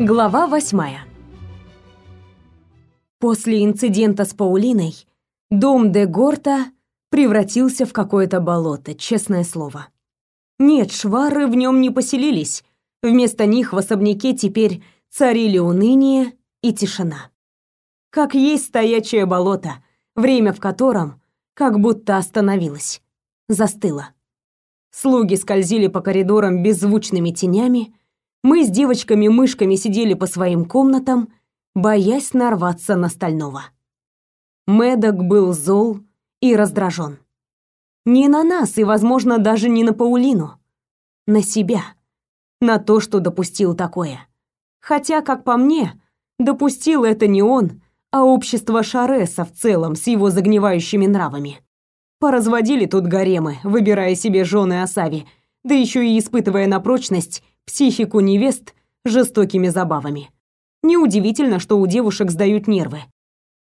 Глава восьмая. После инцидента с Паулиной дом де Горта превратился в какое-то болото, честное слово. Нет, швары в нем не поселились. Вместо них в особняке теперь царили уныние и тишина. Как есть стоячее болото, время в котором как будто остановилось, застыло. Слуги скользили по коридорам беззвучными тенями, мы с девочками-мышками сидели по своим комнатам, боясь нарваться на стального. Медок был зол и раздражен. Не на нас и, возможно, даже не на Паулину. На себя. На то, что допустил такое. Хотя, как по мне, допустил это не он, а общество Шареса в целом с его загнивающими нравами. Поразводили тут гаремы, выбирая себе жены Асави, да еще и испытывая на прочность психику невест жестокими забавами. Неудивительно, что у девушек сдают нервы.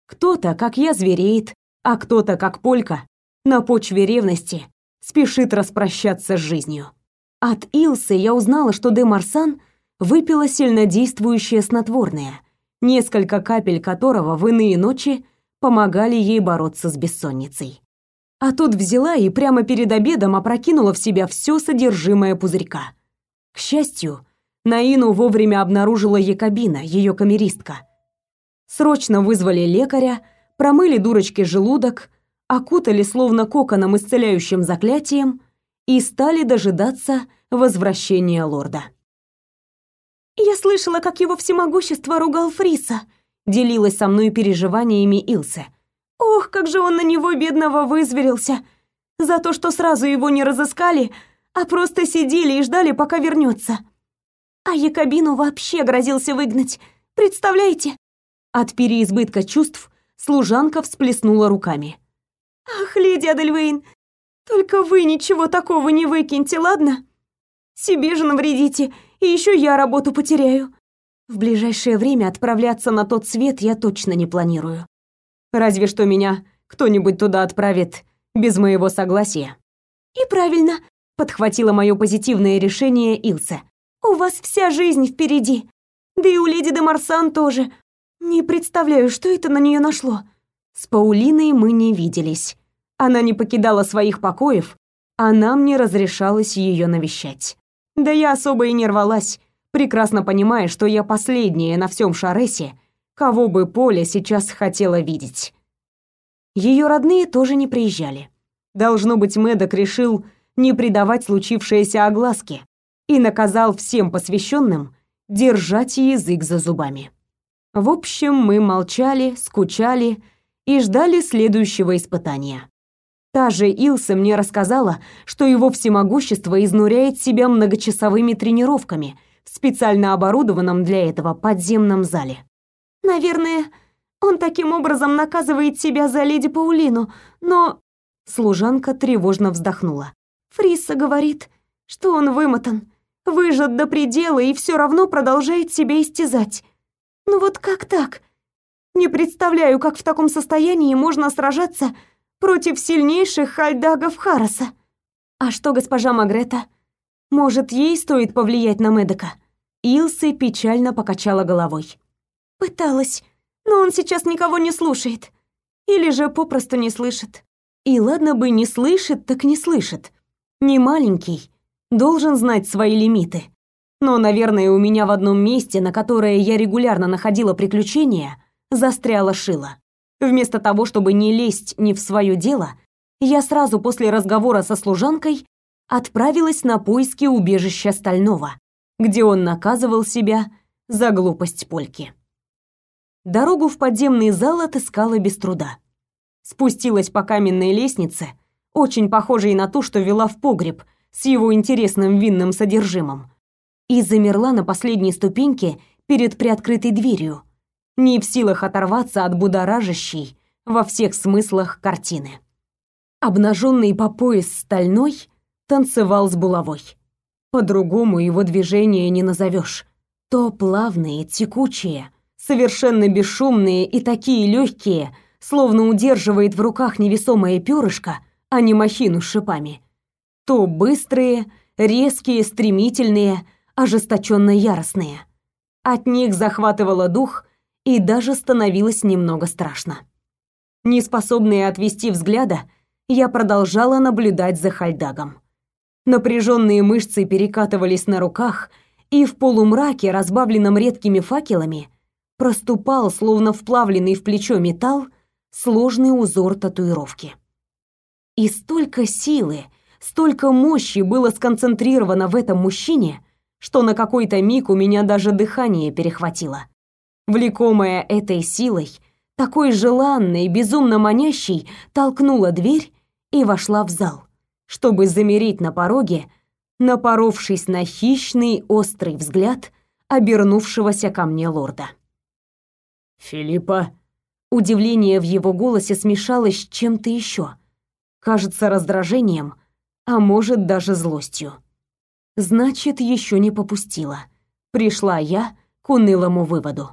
Кто-то, как я, звереет, а кто-то, как Полька, на почве ревности спешит распрощаться с жизнью. От Илсы я узнала, что де Марсан выпила сильнодействующее снотворное, несколько капель которого в иные ночи помогали ей бороться с бессонницей. А тут взяла и прямо перед обедом опрокинула в себя все содержимое пузырька. К счастью, Наину вовремя обнаружила Якобина, ее камеристка. Срочно вызвали лекаря, промыли дурочке желудок, окутали словно коконом исцеляющим заклятием и стали дожидаться возвращения лорда. «Я слышала, как его всемогущество ругал Фриса», — делилась со мной переживаниями Илсе. «Ох, как же он на него, бедного, вызверился! За то, что сразу его не разыскали, а просто сидели и ждали, пока вернется. А Якобину вообще грозился выгнать. Представляете? От переизбытка чувств служанка всплеснула руками. Ах, леди Адельвейн, только вы ничего такого не выкиньте, ладно? Себе же навредите, и еще я работу потеряю. В ближайшее время отправляться на тот свет я точно не планирую. Разве что меня кто-нибудь туда отправит без моего согласия. И правильно, подхватила мое позитивное решение Илse. У вас вся жизнь впереди. Да и у леди де Марсан тоже. Не представляю, что это на нее нашло. С Паулиной мы не виделись. Она не покидала своих покоев, а нам не разрешалось ее навещать. Да я особо и не рвалась, прекрасно понимая, что я последняя на всем Шаресе, кого бы Поля сейчас хотела видеть. Ее родные тоже не приезжали. Должно быть, Мэддок решил, не придавать случившееся огласке и наказал всем посвященным держать язык за зубами. В общем, мы молчали, скучали и ждали следующего испытания. Та же Илса мне рассказала, что его всемогущество изнуряет себя многочасовыми тренировками в специально оборудованном для этого подземном зале. «Наверное, он таким образом наказывает себя за леди Паулину, но...» Служанка тревожно вздохнула. Фрисса говорит, что он вымотан, выжат до предела и все равно продолжает себя истязать. Ну вот как так? Не представляю, как в таком состоянии можно сражаться против сильнейших хальдагов Хараса. А что госпожа Магрета? Может, ей стоит повлиять на Медока? Илсы печально покачала головой. Пыталась, но он сейчас никого не слушает. Или же попросту не слышит. И ладно бы не слышит, так не слышит не маленький, должен знать свои лимиты. Но, наверное, у меня в одном месте, на которое я регулярно находила приключения, застряла шила. Вместо того, чтобы не лезть не в свое дело, я сразу после разговора со служанкой отправилась на поиски убежища Стального, где он наказывал себя за глупость Польки. Дорогу в подземный зал отыскала без труда. Спустилась по каменной лестнице — очень похожей на ту, что вела в погреб с его интересным винным содержимым, и замерла на последней ступеньке перед приоткрытой дверью, не в силах оторваться от будоражащей во всех смыслах картины. Обнаженный по пояс стальной танцевал с булавой. По-другому его движения не назовешь. То плавные, текучие, совершенно бесшумные и такие легкие, словно удерживает в руках невесомое перышко — а не махину с шипами. То быстрые, резкие, стремительные, ожесточенно яростные. От них захватывало дух и даже становилось немного страшно. Неспособная отвести взгляда, я продолжала наблюдать за Хальдагом. Напряженные мышцы перекатывались на руках, и в полумраке, разбавленном редкими факелами, проступал, словно вплавленный в плечо металл, сложный узор татуировки. И столько силы, столько мощи было сконцентрировано в этом мужчине, что на какой-то миг у меня даже дыхание перехватило. Влекомая этой силой, такой желанной, безумно манящей, толкнула дверь и вошла в зал чтобы замереть на пороге, напоровшись на хищный острый взгляд обернувшегося ко мне лорда. «Филиппа?» Удивление в его голосе смешалось с чем-то еще. Кажется, раздражением, а может, даже злостью. Значит, еще не попустила. Пришла я к унылому выводу.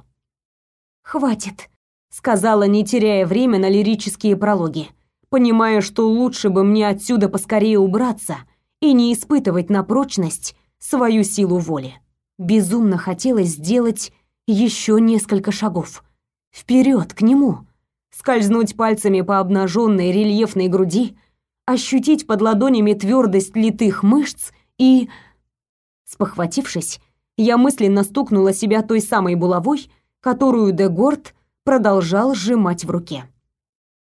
«Хватит», — сказала, не теряя время на лирические прологи понимая, что лучше бы мне отсюда поскорее убраться и не испытывать на прочность свою силу воли. Безумно хотелось сделать еще несколько шагов. Вперед к нему. Скользнуть пальцами по обнаженной рельефной груди, ощутить под ладонями твердость литых мышц и... Спохватившись, я мысленно стукнула себя той самой булавой, которую Дегорд продолжал сжимать в руке.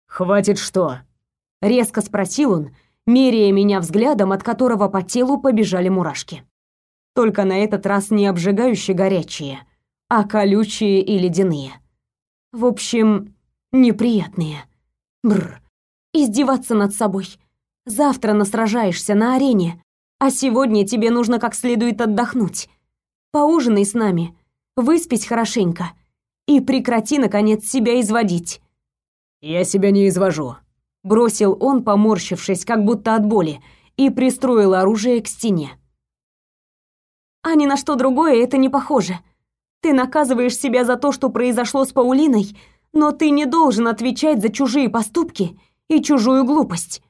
«Хватит что?» — резко спросил он, меряя меня взглядом, от которого по телу побежали мурашки. Только на этот раз не обжигающе горячие, а колючие и ледяные. В общем, неприятные. Бррр. Издеваться над собой. Завтра насражаешься на арене, а сегодня тебе нужно как следует отдохнуть. Поужинай с нами, выспись хорошенько и прекрати, наконец, себя изводить. «Я себя не извожу», — бросил он, поморщившись, как будто от боли, и пристроил оружие к стене. «А ни на что другое это не похоже. Ты наказываешь себя за то, что произошло с Паулиной, но ты не должен отвечать за чужие поступки и чужую глупость».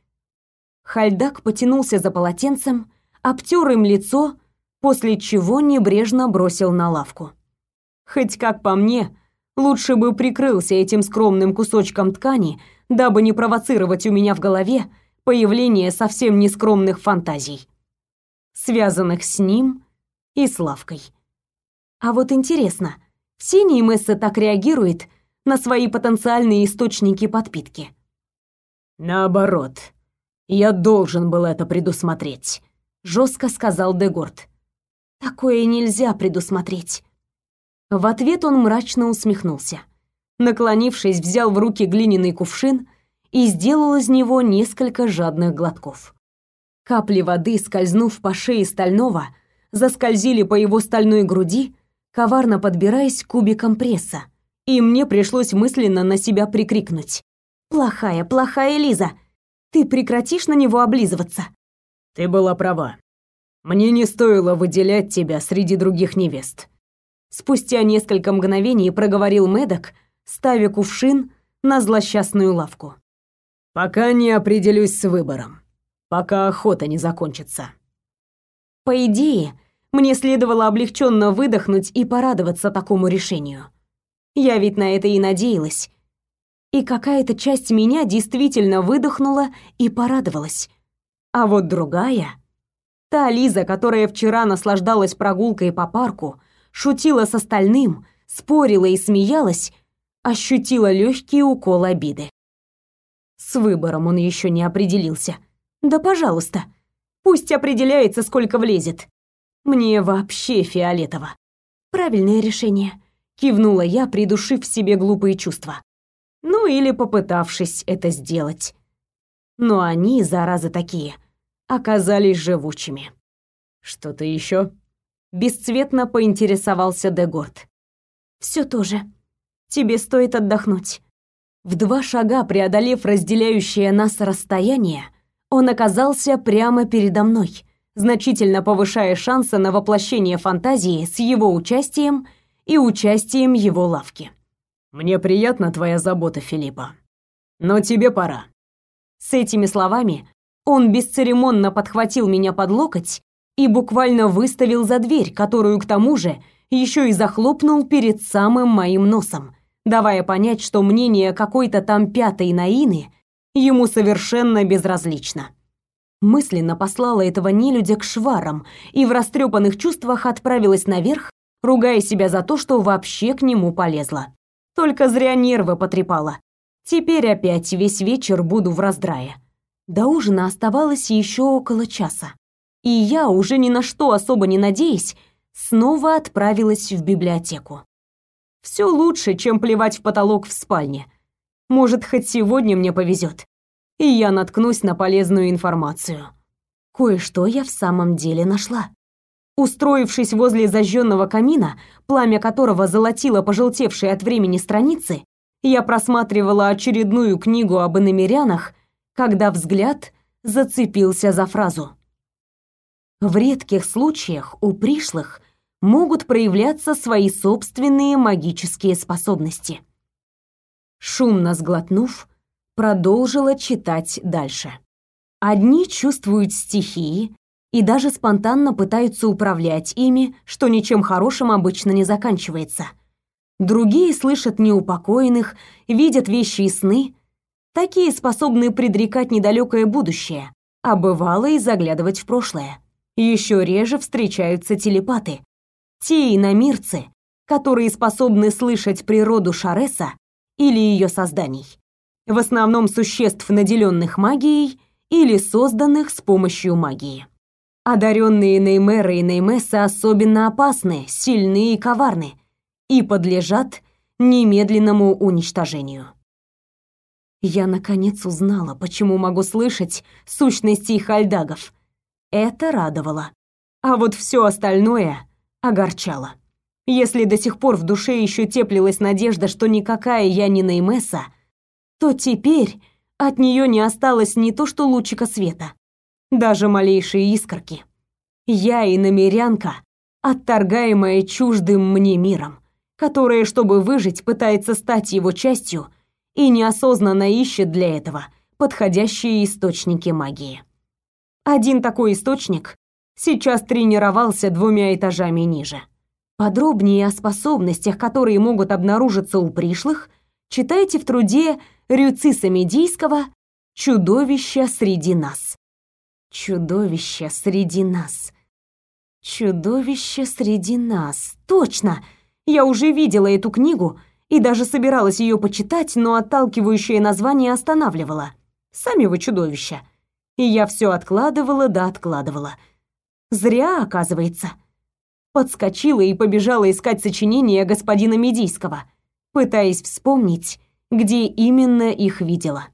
Хальдак потянулся за полотенцем, обтер им лицо, после чего небрежно бросил на лавку. Хоть как по мне, Лучше бы прикрылся этим скромным кусочком ткани, дабы не провоцировать у меня в голове появление совсем нескромных фантазий, связанных с ним и Славкой. А вот интересно, все Неймесса так реагирует на свои потенциальные источники подпитки? Наоборот, я должен был это предусмотреть, жестко сказал Дегорд. Такое нельзя предусмотреть. В ответ он мрачно усмехнулся. Наклонившись, взял в руки глиняный кувшин и сделал из него несколько жадных глотков. Капли воды, скользнув по шее стального, заскользили по его стальной груди, коварно подбираясь к кубикам пресса, и мне пришлось мысленно на себя прикрикнуть. «Плохая, плохая Лиза! Ты прекратишь на него облизываться?» «Ты была права. Мне не стоило выделять тебя среди других невест спустя несколько мгновений проговорил Медок, ставя кувшин на злосчастную лавку. Пока не определюсь с выбором. Пока охота не закончится. По идее, мне следовало облегченно выдохнуть и порадоваться такому решению. Я ведь на это и надеялась. И какая-то часть меня действительно выдохнула и порадовалась. А вот другая, та Лиза, которая вчера наслаждалась прогулкой по парку, шутила с остальным, спорила и смеялась, ощутила легкий укол обиды. С выбором он еще не определился. Да, пожалуйста. Пусть определяется, сколько влезет. Мне вообще фиолетово. Правильное решение, кивнула я, придушив в себе глупые чувства. Ну или попытавшись это сделать. Но они, заразы такие, оказались живучими. Что-то еще? бесцветно поинтересовался Дегорд. Все тоже. Тебе стоит отдохнуть. В два шага преодолев разделяющее нас расстояние, он оказался прямо передо мной, значительно повышая шансы на воплощение фантазии с его участием и участием его лавки. Мне приятна твоя забота, Филиппа. Но тебе пора. С этими словами он бесцеремонно подхватил меня под локоть и буквально выставил за дверь, которую к тому же еще и захлопнул перед самым моим носом, давая понять, что мнение какой-то там пятой Наины ему совершенно безразлично. Мысленно послала этого нелюдя к шварам и в растрепанных чувствах отправилась наверх, ругая себя за то, что вообще к нему полезла. Только зря нервы потрепала. Теперь опять весь вечер буду в раздрае. До ужина оставалось еще около часа. И я, уже ни на что особо не надеясь, снова отправилась в библиотеку. Все лучше, чем плевать в потолок в спальне. Может, хоть сегодня мне повезет, и я наткнусь на полезную информацию. Кое-что я в самом деле нашла. Устроившись возле зажженного камина, пламя которого золотило пожелтевшие от времени страницы, я просматривала очередную книгу об иномерянах, когда взгляд зацепился за фразу. В редких случаях у пришлых могут проявляться свои собственные магические способности. Шумно сглотнув, продолжила читать дальше. Одни чувствуют стихии и даже спонтанно пытаются управлять ими, что ничем хорошим обычно не заканчивается. Другие слышат неупокоенных, видят вещи и сны. Такие способны предрекать недалекое будущее, а бывало и заглядывать в прошлое. Еще реже встречаются телепаты, те иномирцы, которые способны слышать природу Шареса или ее созданий. В основном существ, наделенных магией или созданных с помощью магии. Одаренные Неймеры и Неймессы особенно опасны, сильны и коварны и подлежат немедленному уничтожению. Я наконец узнала, почему могу слышать сущности хальдагов. Это радовало. А вот все остальное огорчало. Если до сих пор в душе еще теплилась надежда, что никакая я не Неймесса, то теперь от нее не осталось ни то что лучика света, даже малейшие искорки. Я и намерянка, отторгаемая чуждым мне миром, которая, чтобы выжить, пытается стать его частью и неосознанно ищет для этого подходящие источники магии. Один такой источник сейчас тренировался двумя этажами ниже. Подробнее о способностях, которые могут обнаружиться у пришлых, читайте в труде Рюциса Медийского «Чудовище среди нас». Чудовище среди нас. Чудовище среди нас. Точно! Я уже видела эту книгу и даже собиралась ее почитать, но отталкивающее название останавливало. Сами вы чудовища. И я все откладывала да откладывала. Зря, оказывается. Подскочила и побежала искать сочинения господина Медийского, пытаясь вспомнить, где именно их видела.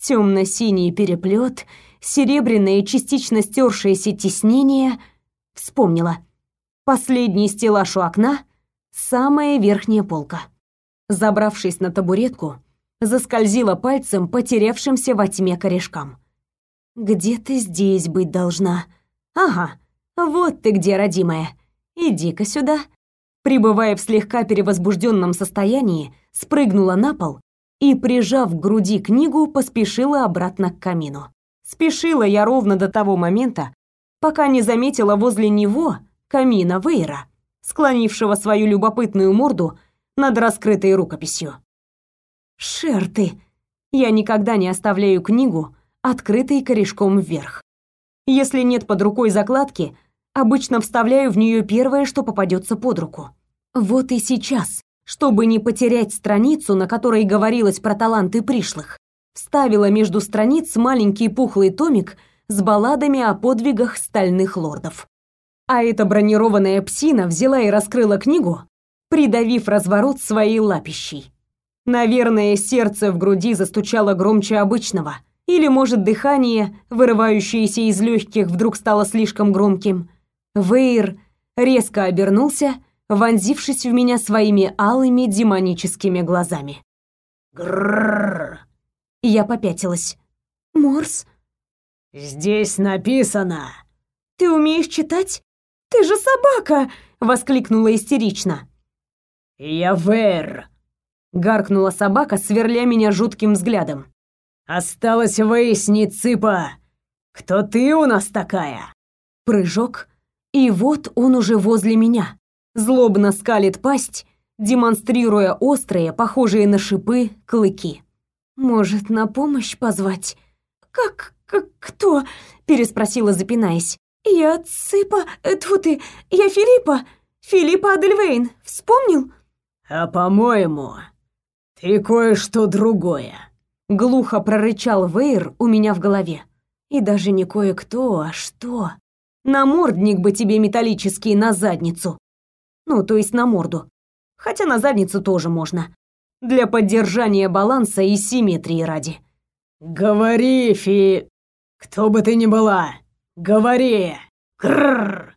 Темно-синий переплет, серебряное частично стершееся тиснение. Вспомнила. Последний стеллаж у окна, самая верхняя полка. Забравшись на табуретку, заскользила пальцем потерявшимся во тьме корешкам. «Где ты здесь быть должна?» Ага, вот ты где, родимая. Иди-ка сюда. Прибывая в слегка перевозбужденном состоянии, спрыгнула на пол и, прижав к груди книгу, поспешила обратно к камину. Спешила я ровно до того момента, пока не заметила возле него камина Вейра, склонившего свою любопытную морду над раскрытой рукописью. Шерты. Я никогда не оставляю книгу открытой корешком вверх. Если нет под рукой закладки, обычно вставляю в нее первое, что попадется под руку. Вот и сейчас, чтобы не потерять страницу, на которой говорилось про таланты пришлых, вставила между страниц маленький пухлый томик с балладами о подвигах стальных лордов. А эта бронированная псина взяла и раскрыла книгу, придавив разворот своей лапищей. Наверное, сердце в груди застучало громче обычного — или, может, дыхание, вырывающееся из легких, вдруг стало слишком громким. Вейр резко обернулся, вонзившись в меня своими алыми демоническими глазами. Грррр. Я попятилась. Морс? Здесь написано. Ты умеешь читать? Ты же собака, воскликнула истерично. Я Вейр. Гаркнула собака, сверля меня жутким взглядом. Осталось выяснить, цыпа, кто ты у нас такая? Прыжок, и вот он уже возле меня. Злобно скалит пасть, демонстрируя острые, похожие на шипы, клыки. «Может, на помощь позвать?» «Как... как... кто?» — переспросила, запинаясь. «Я Ципа... Э, тьфу ты... Я Филиппа... Филиппа Адельвейн. Вспомнил?» «А по-моему, ты кое-что другое», — глухо прорычал Вейр у меня в голове. «И даже не кое-кто, а что? Намордник бы тебе металлический на задницу. Ну, то есть на морду. Хотя на задницу тоже можно. Для поддержания баланса и симметрии ради. Говори, Фи... Кто бы ты ни была, говори! Крррр!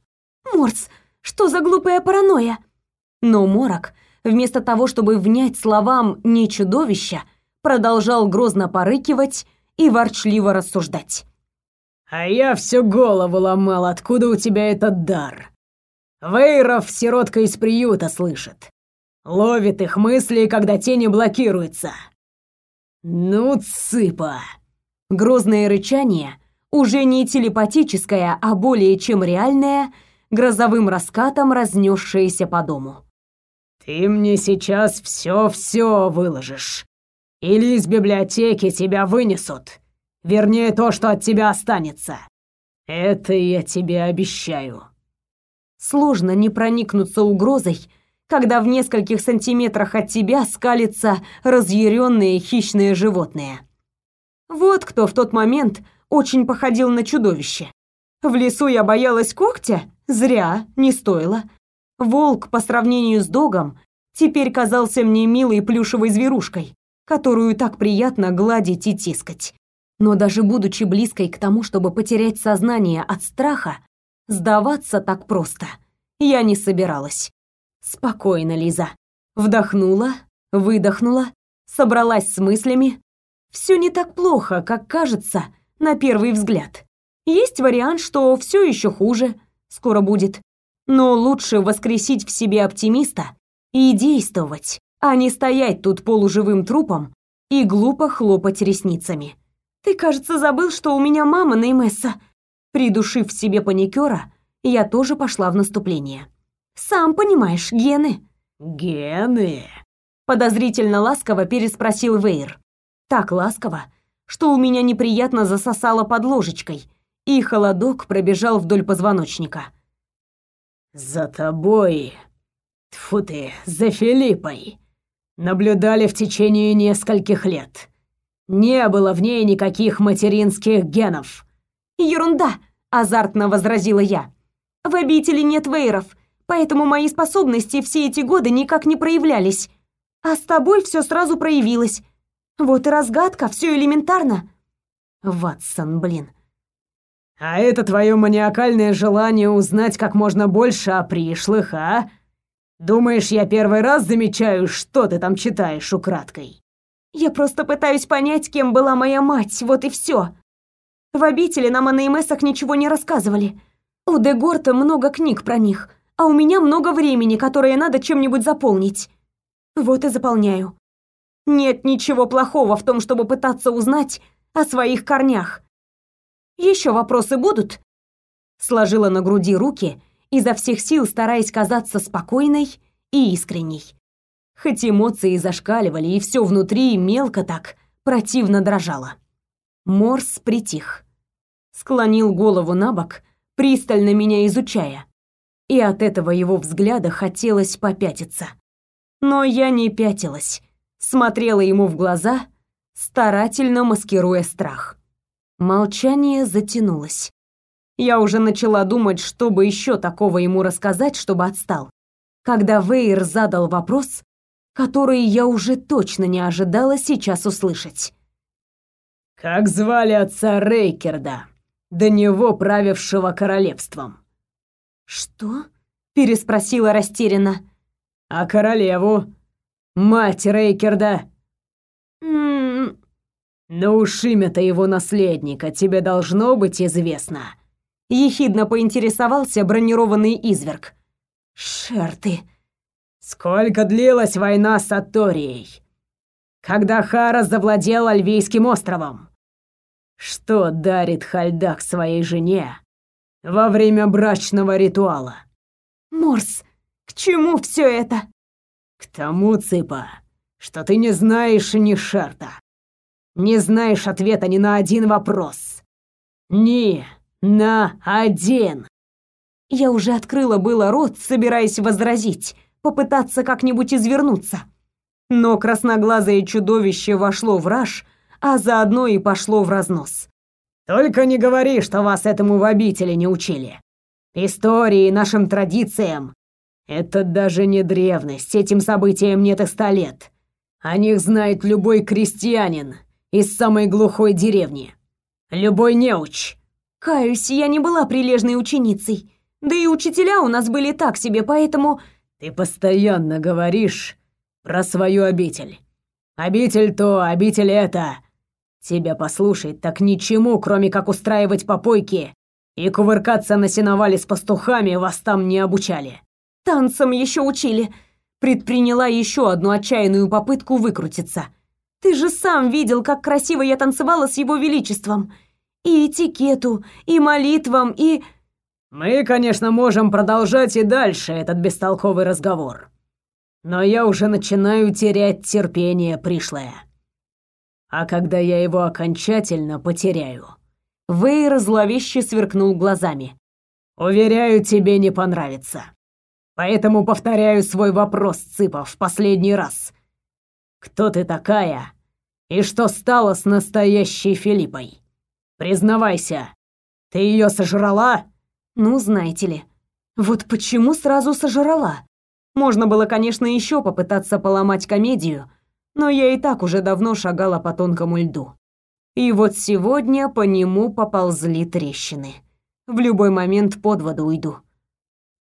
Морс, что за глупая паранойя? Но Морок, вместо того, чтобы внять словам «не чудовища», продолжал грозно порыкивать и ворчливо рассуждать. «А я всю голову ломал, откуда у тебя этот дар. Вейров сиротка из приюта слышит. Ловит их мысли, когда тени блокируются. Ну, цыпа. Грозное рычание, уже не телепатическое, а более чем реальное, грозовым раскатом разнесшееся по дому. Ты мне сейчас все-все выложишь. Или из библиотеки тебя вынесут. Вернее, то, что от тебя останется. Это я тебе обещаю. Сложно не проникнуться угрозой, когда в нескольких сантиметрах от тебя скалится разъяренное хищное животное. Вот кто в тот момент очень походил на чудовище. В лесу я боялась когтя? Зря, не стоило. Волк по сравнению с догом теперь казался мне милой плюшевой зверушкой, которую так приятно гладить и тискать. Но даже будучи близкой к тому, чтобы потерять сознание от страха, сдаваться так просто я не собиралась. Спокойно, Лиза. Вдохнула, выдохнула, собралась с мыслями. Все не так плохо, как кажется на первый взгляд. Есть вариант, что все еще хуже, скоро будет. Но лучше воскресить в себе оптимиста и действовать, а не стоять тут полуживым трупом и глупо хлопать ресницами. Ты, кажется, забыл, что у меня мама Неймесса. Придушив в себе паникера, я тоже пошла в наступление. Сам понимаешь, гены. Гены? Подозрительно ласково переспросил Вейр. Так ласково, что у меня неприятно засосало под ложечкой, и холодок пробежал вдоль позвоночника. За тобой, тфу ты, за Филиппой, наблюдали в течение нескольких лет. Не было в ней никаких материнских генов. Ерунда, азартно возразила я. В обители нет вейров, поэтому мои способности все эти годы никак не проявлялись. А с тобой все сразу проявилось. Вот и разгадка, все элементарно. Ватсон, блин. А это твое маниакальное желание узнать как можно больше о пришлых, а? Думаешь, я первый раз замечаю, что ты там читаешь украдкой? Я просто пытаюсь понять, кем была моя мать, вот и все. В обители нам о Неймесах ничего не рассказывали. У Дегорта много книг про них а у меня много времени, которое надо чем-нибудь заполнить. Вот и заполняю. Нет ничего плохого в том, чтобы пытаться узнать о своих корнях. Еще вопросы будут? Сложила на груди руки, изо всех сил стараясь казаться спокойной и искренней. Хоть эмоции зашкаливали, и все внутри мелко так, противно дрожало. Морс притих. Склонил голову на бок, пристально меня изучая и от этого его взгляда хотелось попятиться. Но я не пятилась, смотрела ему в глаза, старательно маскируя страх. Молчание затянулось. Я уже начала думать, что бы еще такого ему рассказать, чтобы отстал. Когда Вейер задал вопрос, который я уже точно не ожидала сейчас услышать. «Как звали отца Рейкерда, до него правившего королевством?» «Что?» — переспросила растерянно. «А королеву? Мать Рейкерда?» «М-м-м...» «Ну уж имя-то его наследника тебе должно быть известно». Ехидно поинтересовался бронированный изверг. «Шерты...» «Сколько длилась война с Аторией? Когда Харас завладел Альвийским островом? Что дарит Хальдак своей жене, во время брачного ритуала. Морс, к чему все это?» «К тому, Цыпа, что ты не знаешь ни шарта. Не знаешь ответа ни на один вопрос. Ни на один!» Я уже открыла было рот, собираясь возразить, попытаться как-нибудь извернуться. Но красноглазое чудовище вошло в раж, а заодно и пошло в разнос. «Только не говори, что вас этому в обители не учили. Истории, нашим традициям. Это даже не древность, этим событиям нет и ста лет. О них знает любой крестьянин из самой глухой деревни. Любой неуч». «Каюсь, я не была прилежной ученицей. Да и учителя у нас были так себе, поэтому...» «Ты постоянно говоришь про свою обитель. Обитель то, обитель это. Тебя послушать так ничему, кроме как устраивать попойки и кувыркаться на сеновале с пастухами, вас там не обучали». «Танцам еще учили». Предприняла еще одну отчаянную попытку выкрутиться. «Ты же сам видел, как красиво я танцевала с его величеством. И этикету, и молитвам, и...» Мы, конечно, можем продолжать и дальше этот бестолковый разговор. Но я уже начинаю терять терпение пришлое. А когда я его окончательно потеряю, Вейр зловеще сверкнул глазами. Уверяю, тебе не понравится. Поэтому повторяю свой вопрос, Цыпа, в последний раз. Кто ты такая и что стало с настоящей Филиппой? Признавайся, ты ее сожрала? Ну, знаете ли, вот почему сразу сожрала? Можно было, конечно, еще попытаться поломать комедию, но я и так уже давно шагала по тонкому льду. И вот сегодня по нему поползли трещины. В любой момент под воду уйду.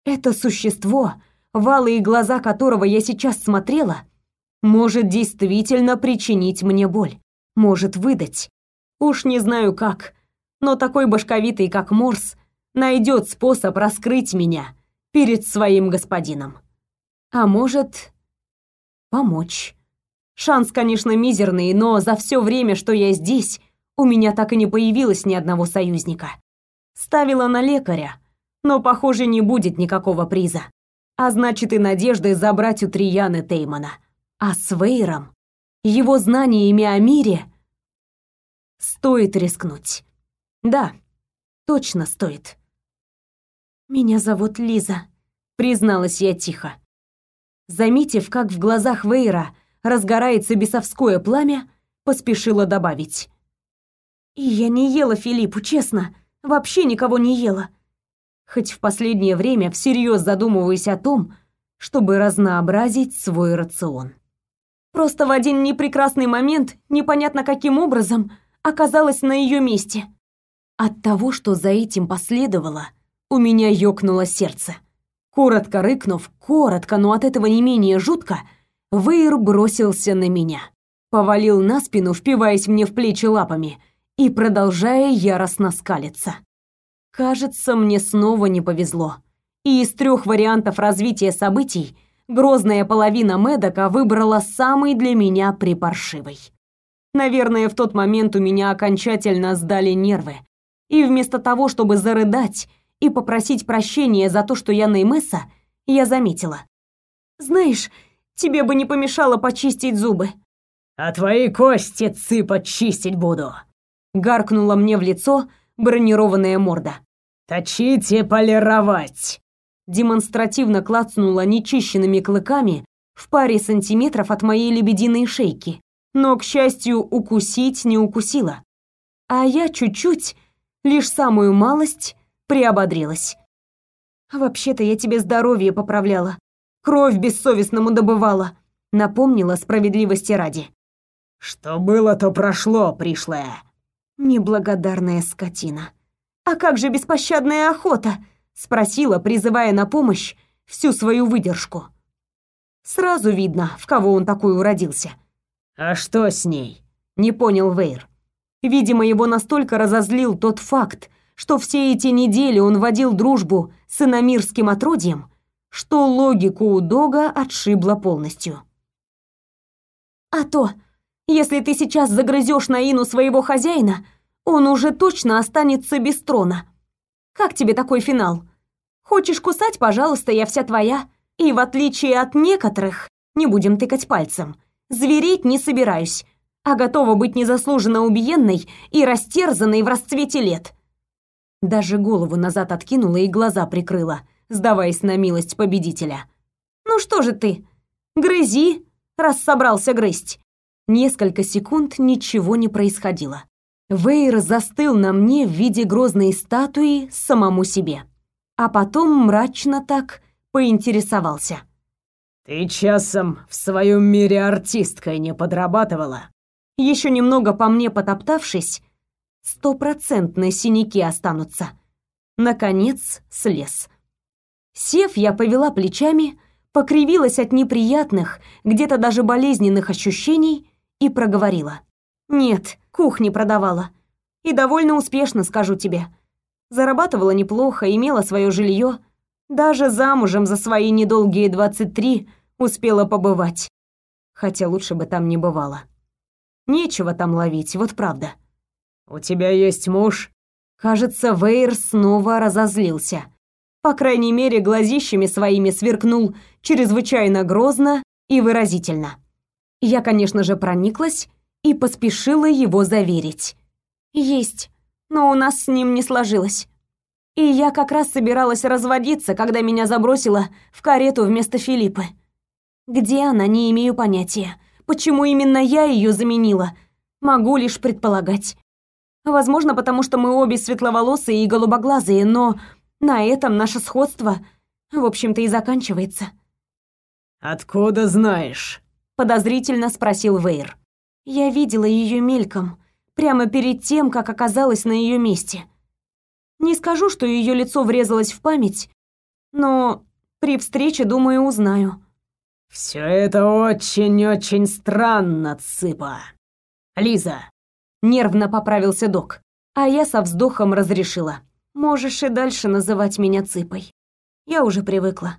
Это существо, валые глаза которого я сейчас смотрела, может действительно причинить мне боль, может выдать. Уж не знаю как, но такой башковитый, как Морс, найдет способ раскрыть меня перед своим господином. А может, помочь. Шанс, конечно, мизерный, но за все время, что я здесь, у меня так и не появилось ни одного союзника. Ставила на лекаря, но, похоже, не будет никакого приза. А значит, и надежды забрать у Трияны Теймана. А с Вейром, его знаниями о мире, стоит рискнуть. Да, точно стоит. «Меня зовут Лиза», — призналась я тихо. Заметив, как в глазах Вейра разгорается бесовское пламя, поспешила добавить. «И я не ела Филиппу, честно, вообще никого не ела. Хоть в последнее время всерьез задумываюсь о том, чтобы разнообразить свой рацион. Просто в один непрекрасный момент, непонятно каким образом, оказалась на ее месте. От того, что за этим последовало — у меня ёкнуло сердце. Коротко рыкнув, коротко, но от этого не менее жутко, Вейр бросился на меня. Повалил на спину, впиваясь мне в плечи лапами и продолжая яростно скалиться. Кажется, мне снова не повезло. И из трех вариантов развития событий грозная половина Медока выбрала самый для меня припаршивый. Наверное, в тот момент у меня окончательно сдали нервы. И вместо того, чтобы зарыдать и попросить прощения за то, что я Неймесса, я заметила. «Знаешь, тебе бы не помешало почистить зубы». «А твои кости цыпать чистить буду», — гаркнула мне в лицо бронированная морда. «Точить и полировать». Демонстративно клацнула нечищенными клыками в паре сантиметров от моей лебединой шейки, но, к счастью, укусить не укусила. А я чуть-чуть, лишь самую малость, приободрилась. «Вообще-то я тебе здоровье поправляла, кровь бессовестному добывала», напомнила справедливости ради. «Что было, то прошло, пришлая». Неблагодарная скотина. «А как же беспощадная охота?» спросила, призывая на помощь всю свою выдержку. Сразу видно, в кого он такой уродился. «А что с ней?» — не понял Вейр. Видимо, его настолько разозлил тот факт, что все эти недели он водил дружбу с иномирским отродьем, что логику у Дога отшибло полностью. «А то, если ты сейчас загрызешь на Ину своего хозяина, он уже точно останется без трона. Как тебе такой финал? Хочешь кусать, пожалуйста, я вся твоя. И в отличие от некоторых, не будем тыкать пальцем, звереть не собираюсь, а готова быть незаслуженно убиенной и растерзанной в расцвете лет. Даже голову назад откинула и глаза прикрыла, сдаваясь на милость победителя. «Ну что же ты? Грызи, раз собрался грызть!» Несколько секунд ничего не происходило. Вейр застыл на мне в виде грозной статуи самому себе. А потом мрачно так поинтересовался. «Ты часом в своем мире артисткой не подрабатывала?» Еще немного по мне потоптавшись, стопроцентно синяки останутся. Наконец слез. Сев, я повела плечами, покривилась от неприятных, где-то даже болезненных ощущений и проговорила. «Нет, кухни продавала. И довольно успешно, скажу тебе. Зарабатывала неплохо, имела свое жилье. Даже замужем за свои недолгие 23 успела побывать. Хотя лучше бы там не бывало. Нечего там ловить, вот правда. «У тебя есть муж?» Кажется, Вейр снова разозлился. По крайней мере, глазищами своими сверкнул чрезвычайно грозно и выразительно. Я, конечно же, прониклась и поспешила его заверить. «Есть, но у нас с ним не сложилось. И я как раз собиралась разводиться, когда меня забросило в карету вместо Филиппы. Где она, не имею понятия. Почему именно я ее заменила, могу лишь предполагать. Возможно, потому что мы обе светловолосые и голубоглазые, но на этом наше сходство, в общем-то, и заканчивается. «Откуда знаешь?» — подозрительно спросил Вейр. Я видела ее мельком, прямо перед тем, как оказалась на ее месте. Не скажу, что ее лицо врезалось в память, но при встрече, думаю, узнаю. Все это очень-очень странно, Цыпа. Лиза, нервно поправился док, а я со вздохом разрешила. Можешь и дальше называть меня Цыпой. Я уже привыкла.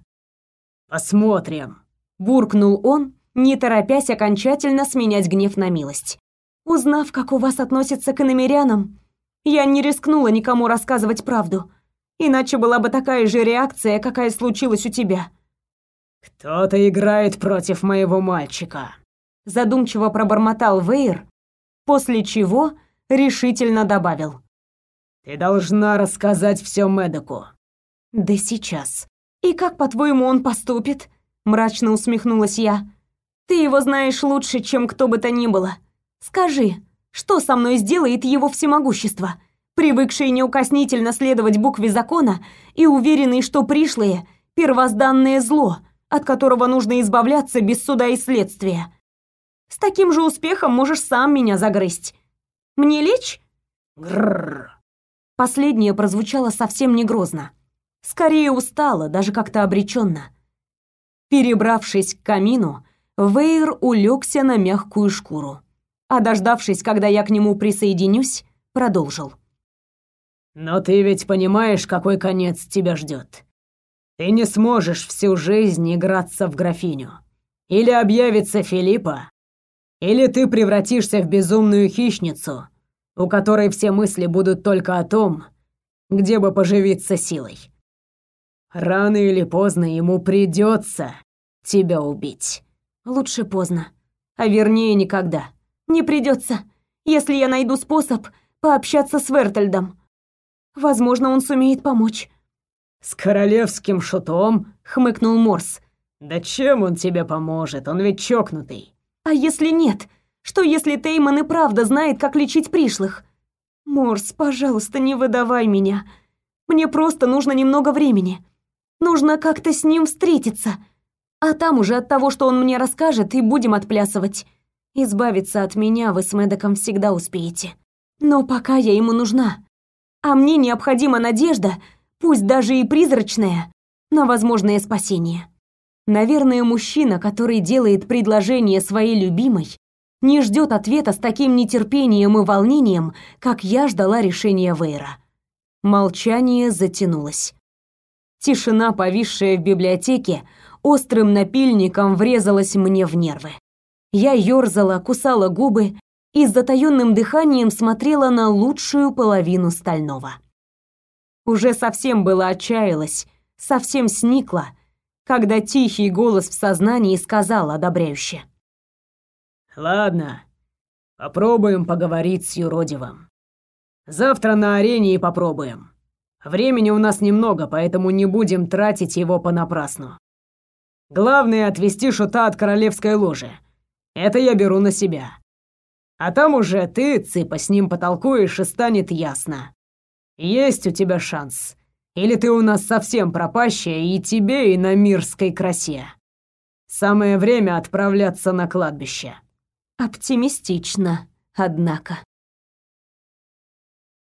Посмотрим, буркнул он, не торопясь окончательно сменять гнев на милость. Узнав, как у вас относятся к иномерянам, я не рискнула никому рассказывать правду, иначе была бы такая же реакция, какая случилась у тебя. Кто-то играет против моего мальчика, задумчиво пробормотал Вейр, после чего решительно добавил: Ты должна рассказать все Медоку. Да сейчас. И как, по-твоему, он поступит? мрачно усмехнулась я. Ты его знаешь лучше, чем кто бы то ни было. Скажи, что со мной сделает его всемогущество, привыкший неукоснительно следовать букве закона и уверенный, что пришлые — первозданное зло, от которого нужно избавляться без суда и следствия. С таким же успехом можешь сам меня загрызть. Мне лечь? Грррр. Последнее прозвучало совсем не грозно. Скорее устало, даже как-то обреченно. Перебравшись к камину, Вейр улегся на мягкую шкуру а дождавшись, когда я к нему присоединюсь, продолжил. «Но ты ведь понимаешь, какой конец тебя ждет. Ты не сможешь всю жизнь играться в графиню. Или объявится Филиппа, или ты превратишься в безумную хищницу, у которой все мысли будут только о том, где бы поживиться силой. Рано или поздно ему придется тебя убить. Лучше поздно, а вернее никогда. Не придется, если я найду способ пообщаться с Вертельдом. Возможно, он сумеет помочь. С королевским шутом, хмыкнул Морс. Да чем он тебе поможет? Он ведь чокнутый. А если нет? Что если Тейман и правда знает, как лечить пришлых? Морс, пожалуйста, не выдавай меня. Мне просто нужно немного времени. Нужно как-то с ним встретиться. А там уже от того, что он мне расскажет, и будем отплясывать. Избавиться от меня вы с Мэддоком всегда успеете. Но пока я ему нужна. А мне необходима надежда, пусть даже и призрачная, на возможное спасение. Наверное, мужчина, который делает предложение своей любимой, не ждет ответа с таким нетерпением и волнением, как я ждала решения Вейра. Молчание затянулось. Тишина, повисшая в библиотеке, острым напильником врезалась мне в нервы. Я ёрзала, кусала губы и с затаённым дыханием смотрела на лучшую половину стального. Уже совсем было отчаялась, совсем сникла, когда тихий голос в сознании сказал одобряюще. «Ладно, попробуем поговорить с юродивым. Завтра на арене и попробуем. Времени у нас немного, поэтому не будем тратить его понапрасну. Главное — отвести шута от королевской ложи. Это я беру на себя. А там уже ты, Цыпа, с ним потолкуешь, и станет ясно. Есть у тебя шанс. Или ты у нас совсем пропащая, и тебе, и на мирской красе. Самое время отправляться на кладбище. Оптимистично, однако.